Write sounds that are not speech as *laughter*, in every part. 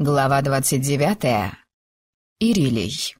Глава двадцать девятая. Ирилей.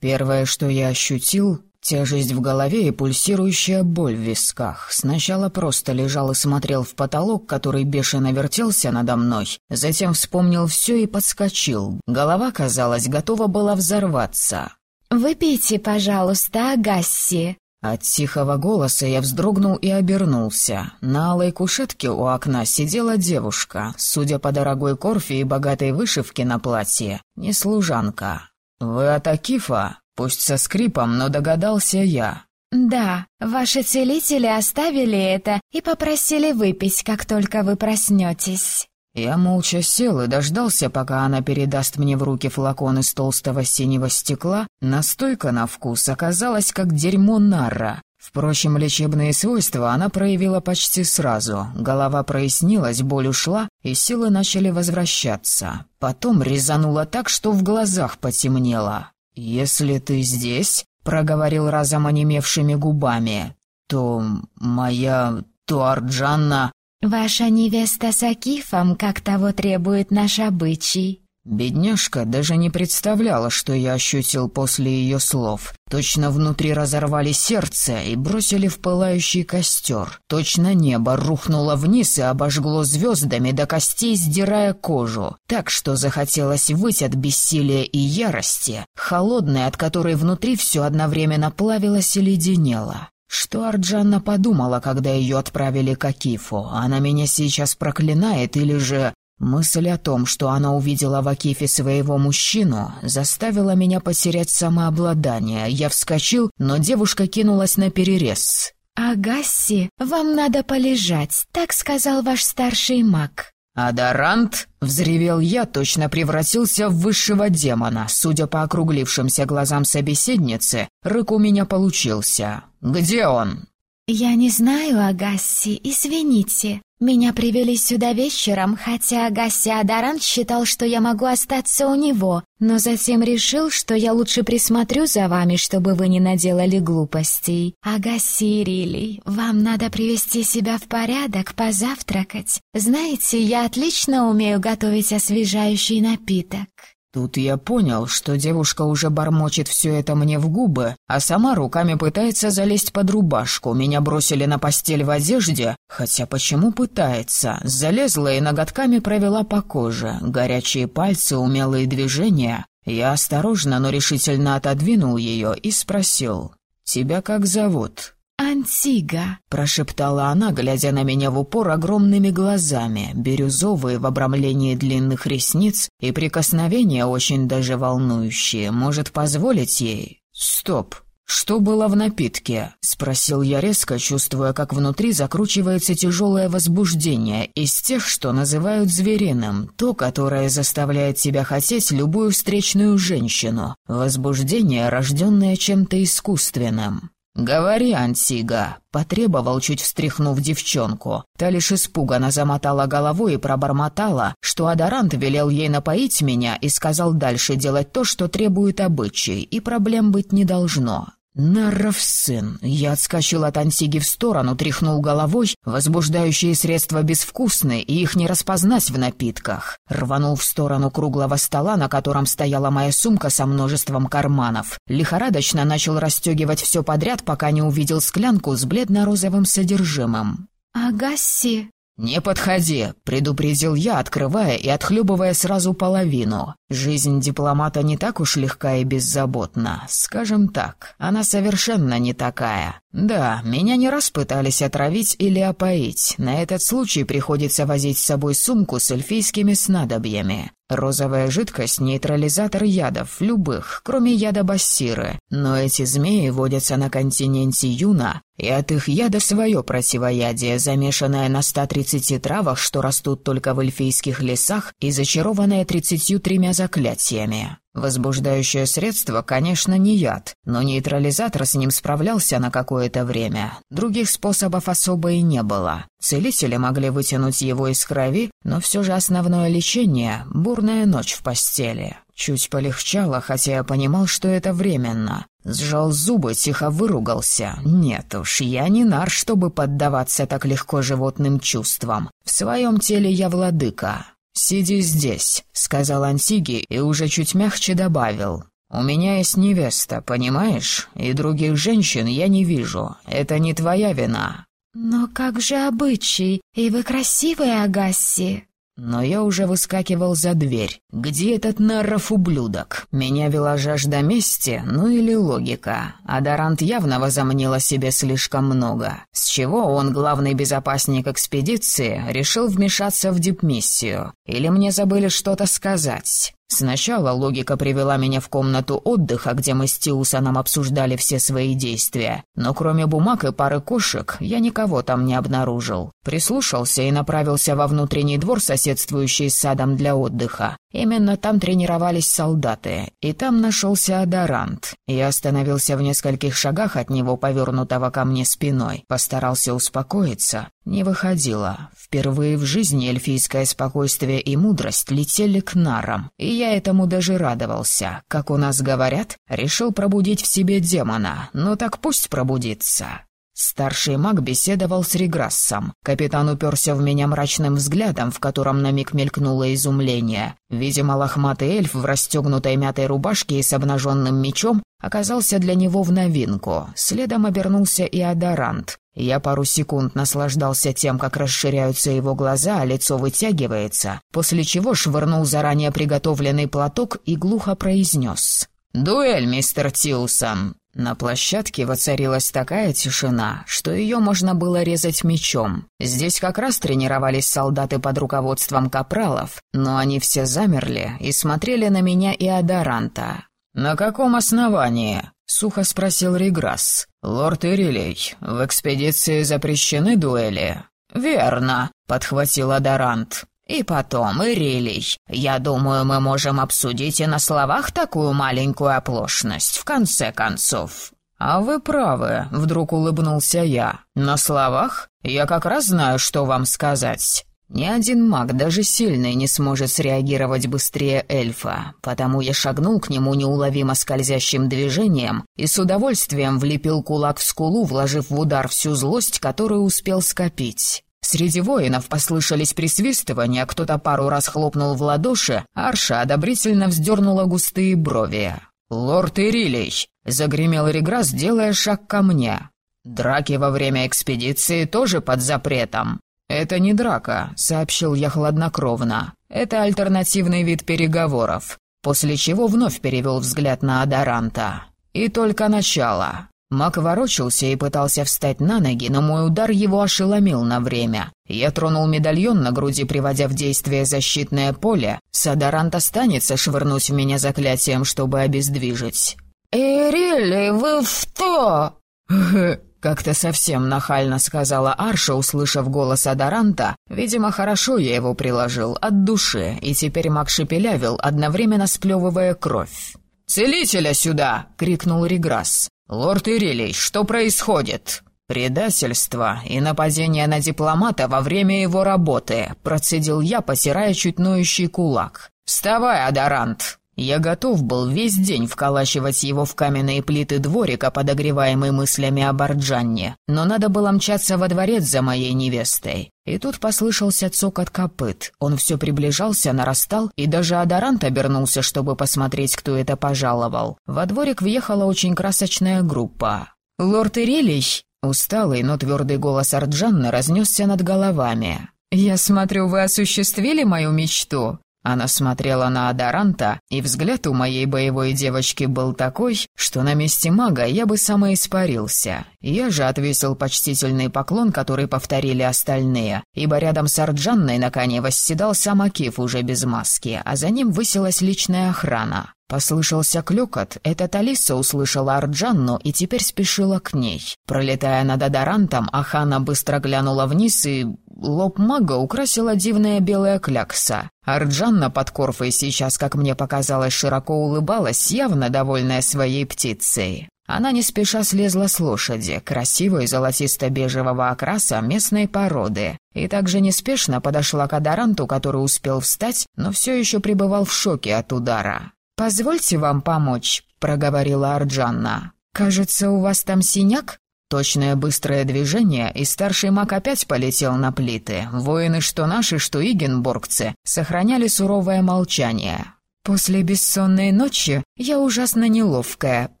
Первое, что я ощутил, тяжесть в голове и пульсирующая боль в висках. Сначала просто лежал и смотрел в потолок, который бешено вертелся надо мной. Затем вспомнил все и подскочил. Голова, казалось, готова была взорваться. «Выпейте, пожалуйста, Агасси», от тихого голоса я вздрогнул и обернулся. На алой кушетке у окна сидела девушка, судя по дорогой корфе и богатой вышивке на платье, не служанка. «Вы от Акифа?» Пусть со скрипом, но догадался я. «Да, ваши целители оставили это и попросили выпить, как только вы проснетесь». Я молча сел и дождался, пока она передаст мне в руки флакон из толстого синего стекла. Настойка на вкус оказалась как дерьмо нара. Впрочем, лечебные свойства она проявила почти сразу. Голова прояснилась, боль ушла, и силы начали возвращаться. Потом резануло так, что в глазах потемнело. «Если ты здесь», — проговорил разом онемевшими губами, — «то моя Туарджанна «Ваша невеста с Акифом, как того требует наш обычай». Бедняжка даже не представляла, что я ощутил после ее слов. Точно внутри разорвали сердце и бросили в пылающий костер. Точно небо рухнуло вниз и обожгло звездами до костей, сдирая кожу. Так что захотелось выть от бессилия и ярости, холодной, от которой внутри все одновременно плавилось и леденело. Что Арджанна подумала, когда ее отправили к Акифу? Она меня сейчас проклинает или же... Мысль о том, что она увидела в Акифе своего мужчину, заставила меня потерять самообладание. Я вскочил, но девушка кинулась на перерез. «Агасси, вам надо полежать», — так сказал ваш старший маг. «Адарант!» — взревел я, точно превратился в высшего демона. Судя по округлившимся глазам собеседницы, рык у меня получился. «Где он?» «Я не знаю, Агасси, извините. Меня привели сюда вечером, хотя Агасси Адарант считал, что я могу остаться у него, но затем решил, что я лучше присмотрю за вами, чтобы вы не наделали глупостей. Агасси Ирилий, вам надо привести себя в порядок, позавтракать. Знаете, я отлично умею готовить освежающий напиток». Тут я понял, что девушка уже бормочет все это мне в губы, а сама руками пытается залезть под рубашку. Меня бросили на постель в одежде, хотя почему пытается? Залезла и ноготками провела по коже. Горячие пальцы, умелые движения. Я осторожно, но решительно отодвинул ее и спросил. «Тебя как зовут?» «Антига», — прошептала она, глядя на меня в упор огромными глазами, бирюзовые в обрамлении длинных ресниц и прикосновения очень даже волнующие. Может, позволить ей? Стоп. «Что было в напитке?» — спросил я резко, чувствуя, как внутри закручивается тяжелое возбуждение из тех, что называют звериным, то, которое заставляет тебя хотеть любую встречную женщину, возбуждение, рожденное чем-то искусственным. «Говори, Антига», — потребовал, чуть встряхнув девчонку. Та лишь испуганно замотала головой и пробормотала, что Адарант велел ей напоить меня и сказал дальше делать то, что требует обычай, и проблем быть не должно. «Наров сын!» Я отскочил от Антиги в сторону, тряхнул головой. Возбуждающие средства безвкусны, и их не распознать в напитках. Рванул в сторону круглого стола, на котором стояла моя сумка со множеством карманов. Лихорадочно начал расстегивать все подряд, пока не увидел склянку с бледно-розовым содержимым. «Агаси!» «Не подходи», — предупредил я, открывая и отхлебывая сразу половину. Жизнь дипломата не так уж легка и беззаботна. Скажем так, она совершенно не такая. Да, меня не раз пытались отравить или опоить. На этот случай приходится возить с собой сумку с эльфийскими снадобьями. Розовая жидкость — нейтрализатор ядов, любых, кроме яда бассиры. Но эти змеи водятся на континенте Юна, и от их яда свое противоядие, замешанное на 130 травах, что растут только в эльфийских лесах, и зачарованное 33 заклятиями. Возбуждающее средство, конечно, не яд, но нейтрализатор с ним справлялся на какое-то время. Других способов особо и не было. Целители могли вытянуть его из крови, но все же основное лечение — бурная ночь в постели. Чуть полегчало, хотя я понимал, что это временно. Сжал зубы, тихо выругался. Нет уж, я не нар, чтобы поддаваться так легко животным чувствам. В своем теле я владыка. «Сиди здесь», — сказал Антиги и уже чуть мягче добавил. «У меня есть невеста, понимаешь? И других женщин я не вижу. Это не твоя вина». «Но как же обычай? И вы красивая, Агасси!» Но я уже выскакивал за дверь. Где этот Нарров ублюдок? Меня вела жажда мести, ну или логика. Адарант явно возомнил о себе слишком много. С чего он, главный безопасник экспедиции, решил вмешаться в дипмиссию? Или мне забыли что-то сказать? Сначала логика привела меня в комнату отдыха, где мы с Тиусаном обсуждали все свои действия, но кроме бумаг и пары кошек я никого там не обнаружил. Прислушался и направился во внутренний двор, соседствующий с садом для отдыха. Именно там тренировались солдаты, и там нашелся Адарант. Я остановился в нескольких шагах от него, повернутого ко мне спиной. Постарался успокоиться. Не выходило. Впервые в жизни эльфийское спокойствие и мудрость летели к нарам, и я этому даже радовался. Как у нас говорят, решил пробудить в себе демона, но так пусть пробудится. Старший маг беседовал с Реграссом. Капитан уперся в меня мрачным взглядом, в котором на миг мелькнуло изумление. Видимо, лохматый эльф в расстегнутой мятой рубашке и с обнаженным мечом оказался для него в новинку. Следом обернулся и Адарант. Я пару секунд наслаждался тем, как расширяются его глаза, а лицо вытягивается, после чего швырнул заранее приготовленный платок и глухо произнес. «Дуэль, мистер Тилсон!» На площадке воцарилась такая тишина, что ее можно было резать мечом. Здесь как раз тренировались солдаты под руководством капралов, но они все замерли и смотрели на меня и Адаранта. «На каком основании?» — сухо спросил Реграсс. «Лорд Ирилей, в экспедиции запрещены дуэли?» «Верно», — подхватил Адарант. И потом, Ирилий, я думаю, мы можем обсудить и на словах такую маленькую оплошность, в конце концов». «А вы правы», — вдруг улыбнулся я. «На словах? Я как раз знаю, что вам сказать». Ни один маг, даже сильный, не сможет среагировать быстрее эльфа, потому я шагнул к нему неуловимо скользящим движением и с удовольствием влепил кулак в скулу, вложив в удар всю злость, которую успел скопить. Среди воинов послышались присвистывания, кто-то пару раз хлопнул в ладоши, Арша одобрительно вздернула густые брови. «Лорд Ирилей!» — загремел Реграс, делая шаг ко мне. «Драки во время экспедиции тоже под запретом». «Это не драка», — сообщил я хладнокровно. «Это альтернативный вид переговоров», после чего вновь перевел взгляд на Адаранта. «И только начало. Мак ворочался и пытался встать на ноги, но мой удар его ошеломил на время. Я тронул медальон на груди, приводя в действие защитное поле. Садарант останется швырнуть в меня заклятием, чтобы обездвижить. «Эрили, вы что?» *laughs* Как-то совсем нахально сказала Арша, услышав голос Адаранта. Видимо, хорошо я его приложил, от души, и теперь маг шепелявил, одновременно сплевывая кровь. «Целителя сюда!» — крикнул Реграсс. «Лорд Ирилей, что происходит?» «Предательство и нападение на дипломата во время его работы», — процедил я, посирая чуть ноющий кулак. «Вставай, Адарант!» Я готов был весь день вколачивать его в каменные плиты дворика, подогреваемый мыслями о Барджанне, но надо было мчаться во дворец за моей невестой. И тут послышался цокот копыт. Он все приближался, нарастал, и даже Адарант обернулся, чтобы посмотреть, кто это пожаловал. Во дворик въехала очень красочная группа. «Лорд Ирелищ!» Усталый, но твердый голос Арджанна разнесся над головами. «Я смотрю, вы осуществили мою мечту?» Она смотрела на Адаранта, и взгляд у моей боевой девочки был такой, что на месте мага я бы самоиспарился. Я же отвесил почтительный поклон, который повторили остальные, ибо рядом с Арджанной на коне восседал сам Акиф уже без маски, а за ним высилась личная охрана. Послышался клёкот, эта Талиса услышала Арджанну и теперь спешила к ней. Пролетая над Адарантом, Ахана быстро глянула вниз и... Лоб мага украсила дивная белая клякса. Арджанна под Корфой сейчас, как мне показалось, широко улыбалась, явно довольная своей птицей. Она не спеша слезла с лошади, красивой золотисто-бежевого окраса местной породы, и также неспешно подошла к Адаранту, который успел встать, но все еще пребывал в шоке от удара. «Позвольте вам помочь», — проговорила Арджанна. «Кажется, у вас там синяк?» Точное быстрое движение, и старший маг опять полетел на плиты. Воины, что наши, что игенборгцы, сохраняли суровое молчание. «После бессонной ночи я ужасно неловкая», —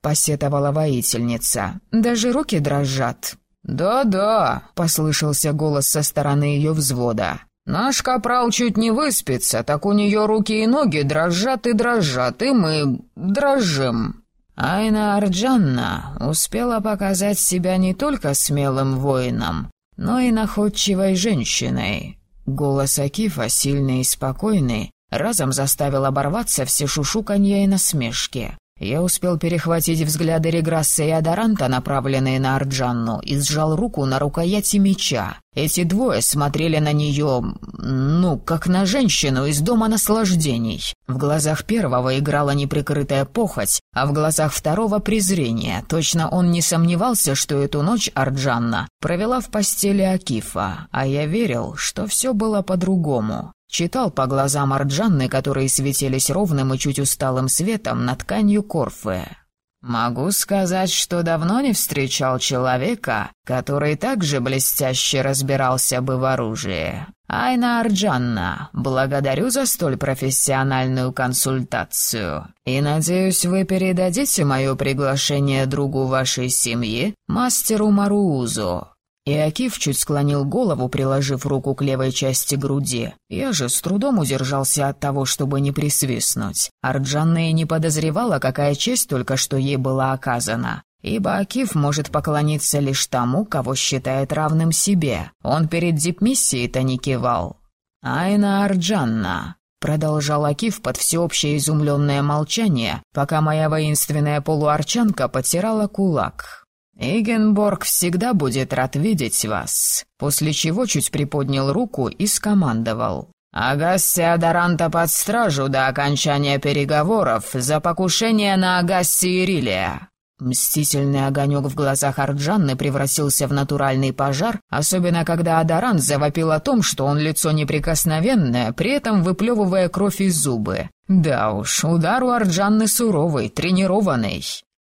посетовала воительница. «Даже руки дрожат». «Да-да», — послышался голос со стороны ее взвода. «Наш капрал чуть не выспится, так у нее руки и ноги дрожат и дрожат, и мы дрожим». Айна Арджанна успела показать себя не только смелым воином, но и находчивой женщиной. Голос Акифа, сильный и спокойный, разом заставил оборваться все шушуканья и насмешки. Я успел перехватить взгляды Реграсса и Адаранта, направленные на Арджанну, и сжал руку на рукояти меча. Эти двое смотрели на нее, ну, как на женщину из дома наслаждений. В глазах первого играла неприкрытая похоть, а в глазах второго — презрение. Точно он не сомневался, что эту ночь Арджанна провела в постели Акифа, а я верил, что все было по-другому. Читал по глазам Арджанны, которые светились ровным и чуть усталым светом на тканью корфы. «Могу сказать, что давно не встречал человека, который так же блестяще разбирался бы в оружии. Айна Арджанна, благодарю за столь профессиональную консультацию. И надеюсь, вы передадите мое приглашение другу вашей семьи, мастеру Маруузу. И Акиф чуть склонил голову, приложив руку к левой части груди. Я же с трудом удержался от того, чтобы не присвистнуть. Арджанна и не подозревала, какая честь только что ей была оказана. Ибо Акиф может поклониться лишь тому, кого считает равным себе. Он перед дипмиссией-то не кивал. «Айна Арджанна», — продолжал Акиф под всеобщее изумленное молчание, пока моя воинственная полуарчанка потирала кулак. «Игенборг всегда будет рад видеть вас», после чего чуть приподнял руку и скомандовал. «Агасси Адаранта под стражу до окончания переговоров за покушение на Агасси Ирилия». Мстительный огонек в глазах Арджанны превратился в натуральный пожар, особенно когда Адарант завопил о том, что он лицо неприкосновенное, при этом выплевывая кровь из зубы. Да уж, удар у Арджанны суровый, тренированный.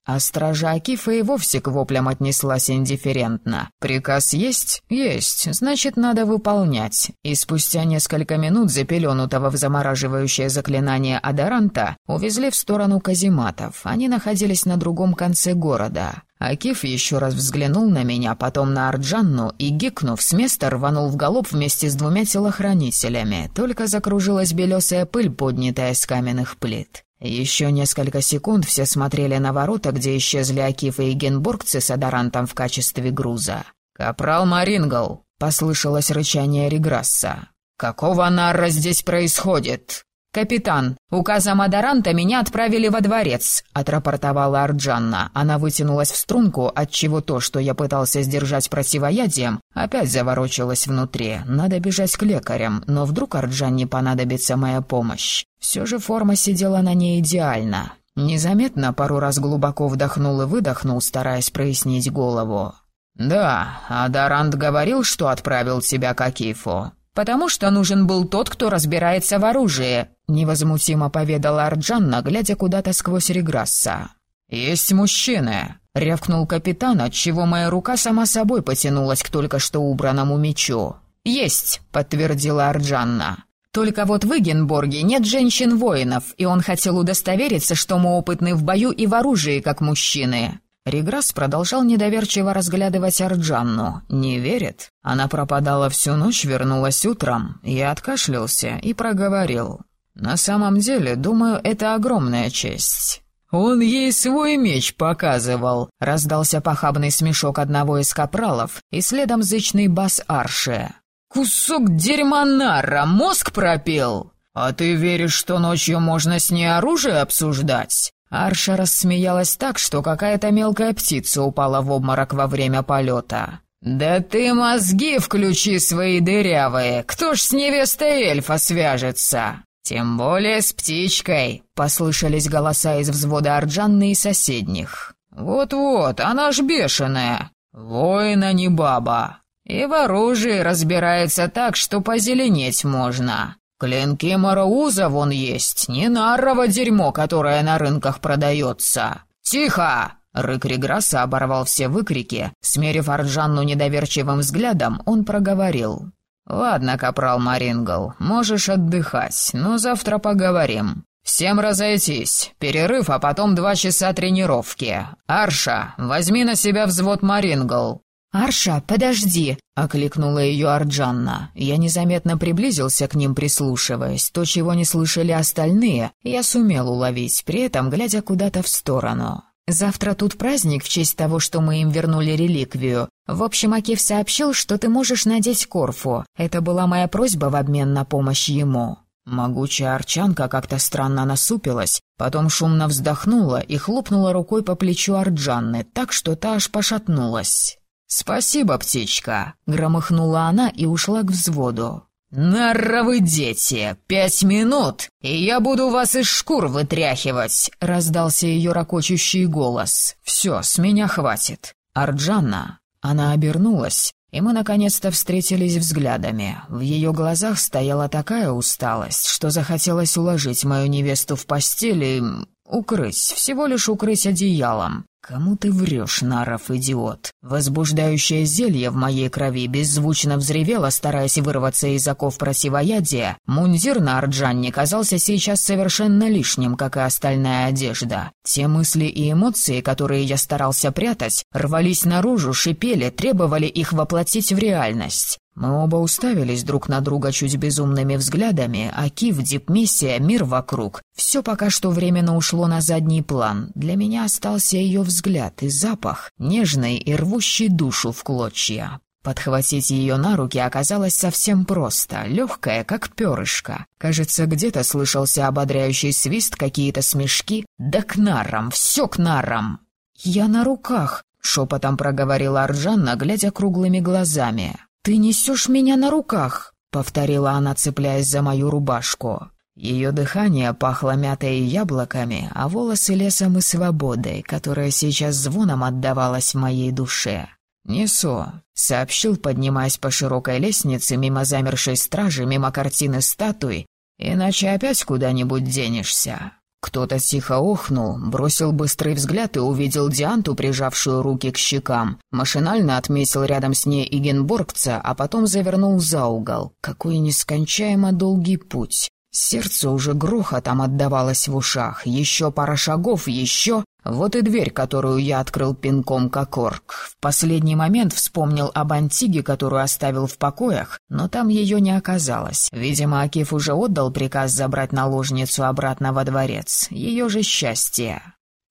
А стража Акифа и вовсе к воплям отнеслась индифферентно. Приказ есть? Есть, значит, надо выполнять. И спустя несколько минут запеленутого в замораживающее заклинание Адаранта увезли в сторону казематов. Они находились на другом конце города. Акиф еще раз взглянул на меня, потом на Арджанну и, гикнув, с места рванул в галоп вместе с двумя телохранителями. Только закружилась белесая пыль, поднятая с каменных плит. Еще несколько секунд все смотрели на ворота, где исчезли Акиф и генбургцы с Адарантом в качестве груза. «Капрал Марингл!» — послышалось рычание Реграсса. «Какого нарра здесь происходит?» «Капитан, указом Адаранта меня отправили во дворец», — отрапортовала Арджанна. Она вытянулась в струнку, отчего то, что я пытался сдержать противоядием, опять заворочилось внутри. Надо бежать к лекарям, но вдруг Арджанне понадобится моя помощь. Все же форма сидела на ней идеально. Незаметно пару раз глубоко вдохнул и выдохнул, стараясь прояснить голову. «Да, Адарант говорил, что отправил тебя к Акифу потому что нужен был тот, кто разбирается в оружии», — невозмутимо поведала Арджанна, глядя куда-то сквозь Реграсса. «Есть мужчины», — рявкнул капитан, отчего моя рука сама собой потянулась к только что убранному мечу. «Есть», — подтвердила Арджанна. «Только вот в Игенборге нет женщин-воинов, и он хотел удостовериться, что мы опытны в бою и в оружии, как мужчины». Реграсс продолжал недоверчиво разглядывать Арджанну. «Не верит? Она пропадала всю ночь, вернулась утром». Я откашлялся и проговорил. «На самом деле, думаю, это огромная честь». «Он ей свой меч показывал», — раздался похабный смешок одного из капралов, и следом зычный бас Арше. «Кусок дерьма нара, мозг пропил!» «А ты веришь, что ночью можно с ней оружие обсуждать?» Арша рассмеялась так, что какая-то мелкая птица упала в обморок во время полета. «Да ты мозги включи свои дырявые! Кто ж с невестой эльфа свяжется?» «Тем более с птичкой!» — послышались голоса из взвода Арджанны и соседних. «Вот-вот, она ж бешеная! Воина не баба! И в оружии разбирается так, что позеленеть можно!» «Клинки Марауза вон есть, не нарово дерьмо, которое на рынках продается. Тихо!» — Рык Реграса оборвал все выкрики. Смерив Арджанну недоверчивым взглядом, он проговорил. «Ладно, капрал Марингл, можешь отдыхать, но завтра поговорим. Всем разойтись. Перерыв, а потом два часа тренировки. Арша, возьми на себя взвод Марингл». «Арша, подожди!» — окликнула ее Арджанна. Я незаметно приблизился к ним, прислушиваясь. То, чего не слышали остальные, я сумел уловить, при этом глядя куда-то в сторону. «Завтра тут праздник в честь того, что мы им вернули реликвию. В общем, Акиф сообщил, что ты можешь надеть корфу. Это была моя просьба в обмен на помощь ему». Могучая арчанка как-то странно насупилась, потом шумно вздохнула и хлопнула рукой по плечу Арджанны, так что та аж пошатнулась. «Спасибо, птичка!» — громыхнула она и ушла к взводу. «Нарровы дети! Пять минут, и я буду вас из шкур вытряхивать!» — раздался ее ракочущий голос. «Все, с меня хватит!» Арджанна. Она обернулась, и мы наконец-то встретились взглядами. В ее глазах стояла такая усталость, что захотелось уложить мою невесту в постель и... укрыть, всего лишь укрыть одеялом. «Кому ты врешь, Наров, идиот?» Возбуждающее зелье в моей крови беззвучно взревело, стараясь вырваться из оков противоядия. Мундир на Арджанне казался сейчас совершенно лишним, как и остальная одежда. Те мысли и эмоции, которые я старался прятать, рвались наружу, шипели, требовали их воплотить в реальность. Мы оба уставились друг на друга чуть безумными взглядами, а Кив, Дипмиссия, мир вокруг. Все пока что временно ушло на задний план. Для меня остался ее взгляд и запах, нежный и рвущий душу в клочья. Подхватить ее на руки оказалось совсем просто, легкая, как перышко. Кажется, где-то слышался ободряющий свист, какие-то смешки. Да к нарам, все к нарам! «Я на руках», — шепотом проговорила Арджанна, глядя круглыми глазами. «Ты несешь меня на руках», — повторила она, цепляясь за мою рубашку. Ее дыхание пахло мятой и яблоками, а волосы лесом и свободой, которая сейчас звоном отдавалась в моей душе. «Несу», — сообщил, поднимаясь по широкой лестнице мимо замершей стражи, мимо картины статуи, «иначе опять куда-нибудь денешься». Кто-то тихо охнул, бросил быстрый взгляд и увидел Дианту, прижавшую руки к щекам. Машинально отметил рядом с ней Игенборгца, а потом завернул за угол. Какой нескончаемо долгий путь. Сердце уже грохотом отдавалось в ушах. Еще пара шагов, еще... Вот и дверь, которую я открыл пинком как орк. В последний момент вспомнил об Антиге, которую оставил в покоях, но там ее не оказалось. Видимо, Акиф уже отдал приказ забрать наложницу обратно во дворец. Ее же счастье.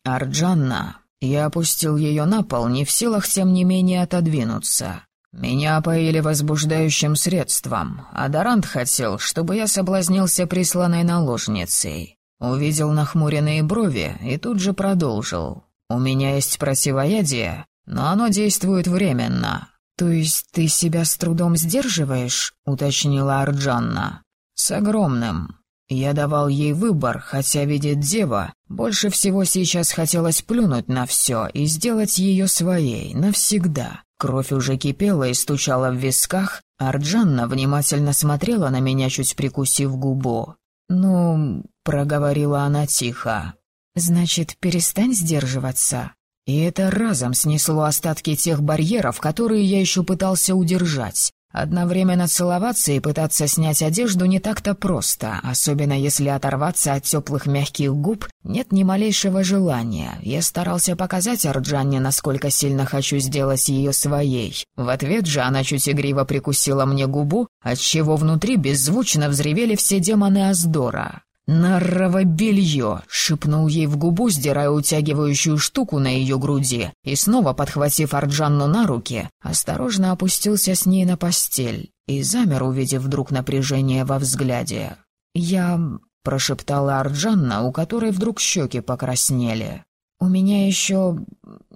Арджанна. Я опустил ее на пол, не в силах, тем не менее, отодвинуться. Меня опоили возбуждающим средством, а Дарант хотел, чтобы я соблазнился присланной наложницей. Увидел нахмуренные брови и тут же продолжил. «У меня есть противоядие, но оно действует временно». «То есть ты себя с трудом сдерживаешь?» — уточнила Арджанна. «С огромным. Я давал ей выбор, хотя, видит дева, больше всего сейчас хотелось плюнуть на все и сделать ее своей, навсегда. Кровь уже кипела и стучала в висках, Арджанна внимательно смотрела на меня, чуть прикусив губу. «Ну, проговорила она тихо. «Значит, перестань сдерживаться». И это разом снесло остатки тех барьеров, которые я еще пытался удержать. Одновременно целоваться и пытаться снять одежду не так-то просто, особенно если оторваться от теплых мягких губ нет ни малейшего желания. Я старался показать Арджанне, насколько сильно хочу сделать ее своей. В ответ же она чуть игриво прикусила мне губу, отчего внутри беззвучно взревели все демоны Аздора. «Наррово белье!» — шепнул ей в губу, сдирая утягивающую штуку на ее груди, и снова, подхватив Арджанну на руки, осторожно опустился с ней на постель и замер, увидев вдруг напряжение во взгляде. «Я...» — прошептала Арджанна, у которой вдруг щеки покраснели. «У меня еще...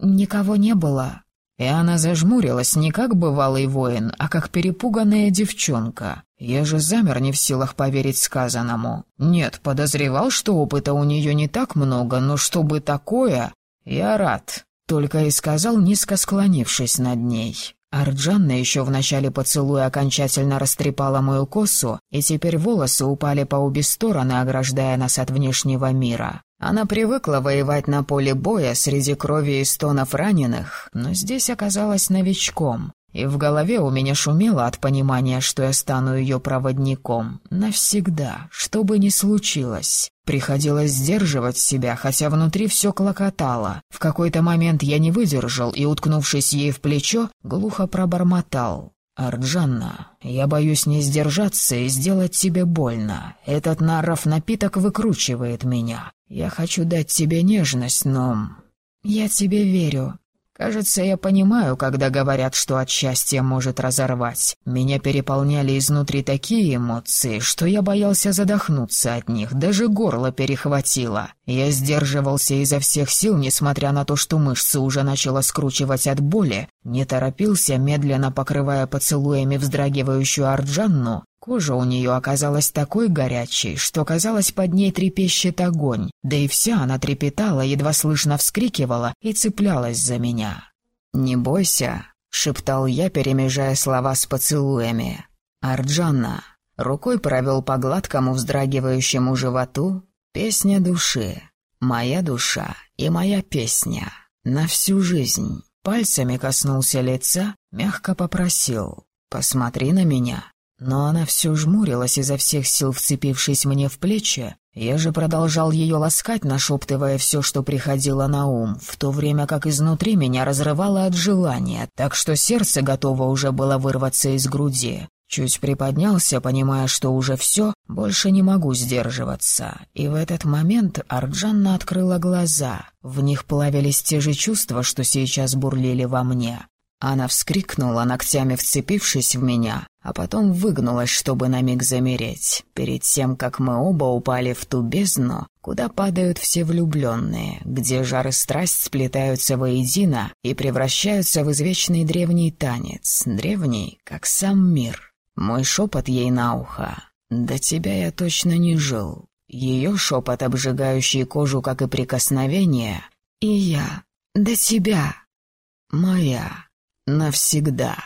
никого не было». И она зажмурилась не как бывалый воин, а как перепуганная девчонка. Я же замер не в силах поверить сказанному. Нет, подозревал, что опыта у нее не так много, но чтобы такое... Я рад, только и сказал, низко склонившись над ней. Арджанна еще в начале поцелуя окончательно растрепала мою косу, и теперь волосы упали по обе стороны, ограждая нас от внешнего мира. Она привыкла воевать на поле боя среди крови и стонов раненых, но здесь оказалась новичком. И в голове у меня шумело от понимания, что я стану ее проводником. Навсегда, что бы ни случилось. Приходилось сдерживать себя, хотя внутри все клокотало. В какой-то момент я не выдержал и, уткнувшись ей в плечо, глухо пробормотал. «Арджанна, я боюсь не сдержаться и сделать тебе больно. Этот наров напиток выкручивает меня. Я хочу дать тебе нежность, но...» «Я тебе верю», Кажется, я понимаю, когда говорят, что от счастья может разорвать. Меня переполняли изнутри такие эмоции, что я боялся задохнуться от них, даже горло перехватило. Я сдерживался изо всех сил, несмотря на то, что мышцы уже начало скручивать от боли, не торопился, медленно покрывая поцелуями вздрагивающую Арджанну, Кожа у нее оказалась такой горячей, что, казалось, под ней трепещет огонь, да и вся она трепетала, едва слышно вскрикивала и цеплялась за меня. «Не бойся», — шептал я, перемежая слова с поцелуями. «Арджанна», рукой провел по гладкому вздрагивающему животу, «Песня души, моя душа и моя песня, на всю жизнь». Пальцами коснулся лица, мягко попросил. «Посмотри на меня, но она все жмурилась изо всех сил, вцепившись мне в плечи. Я же продолжал ее ласкать, нашептывая все, что приходило на ум, в то время как изнутри меня разрывало от желания, так что сердце готово уже было вырваться из груди. Чуть приподнялся, понимая, что уже все, больше не могу сдерживаться. И в этот момент Арджанна открыла глаза. В них плавились те же чувства, что сейчас бурлили во мне. Она вскрикнула, ногтями вцепившись в меня, а потом выгнулась, чтобы на миг замереть, перед тем, как мы оба упали в ту бездну, куда падают все влюбленные, где жар и страсть сплетаются воедино и превращаются в извечный древний танец, древний, как сам мир. Мой шепот ей на ухо. «До тебя я точно не жил». Ее шепот, обжигающий кожу, как и прикосновение. «И я. До тебя. Моя» навсегда.